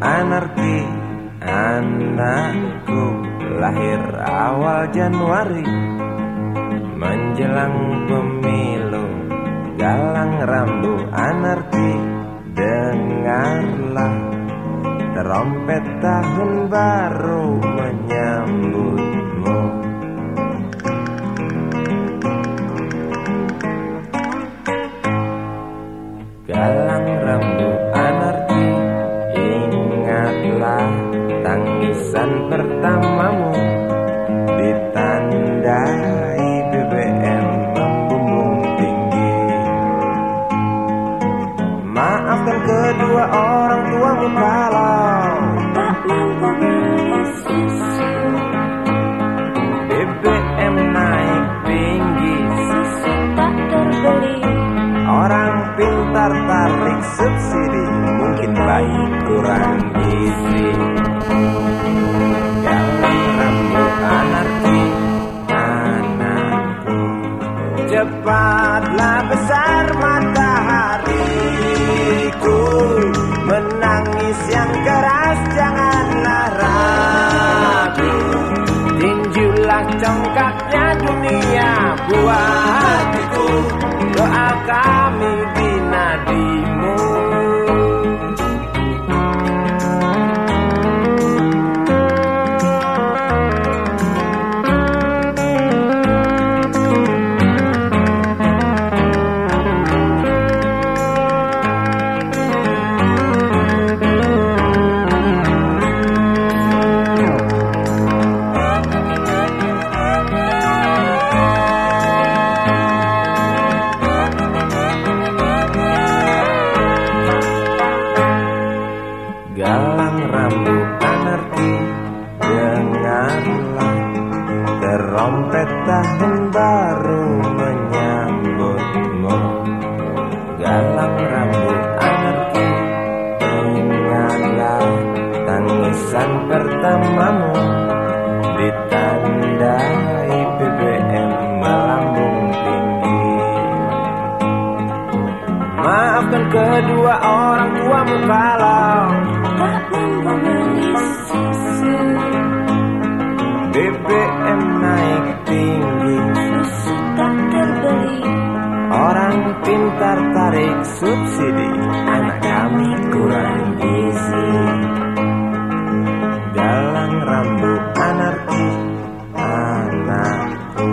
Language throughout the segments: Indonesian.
anarki Anakku lahir awal Januari. Menjelang pemilu Galang rambu anarki. Dengarlah Trompet tahun baru. Tangisan pertamamu Ditandai BBM membumbung tinggi Maafkan kedua orang tuamu kalau Tak mampu beli susu BBM naik tinggi. Susu tak terbeli. Orang pintar tarik subsidi Mungkin bayi kurang gizi congkaknya dunia hatiku. Doa kami di Terompet tahun baru menyambutmu. Galang rambut anarki Ingatlah Tangisan pertamamu. Ditandai BBM melambung tinggi. Maafkan kedua orang tuamu kalau Tak mampu beli Orang pintar tarik subsidi. Anak kami kurang gizi Galang rambut anarki. Anakku.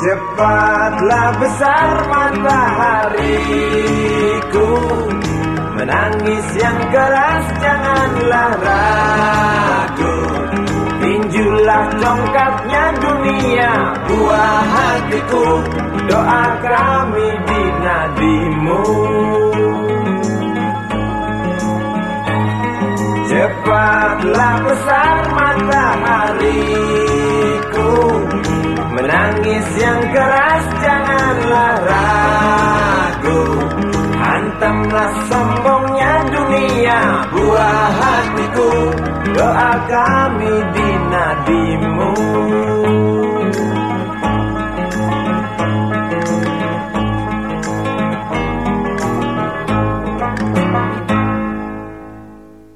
Cepatlah besar matahariku. Menangis yang keras janganlah ragu. Tinjulah congkaknya dunia buah hatiku Doa kami di nadimu. Cepatlah besar matahariku Menangis yang keras janganlah ragu. Hantamlah sombongnya dunia buah hatiku Doa kami di nadimu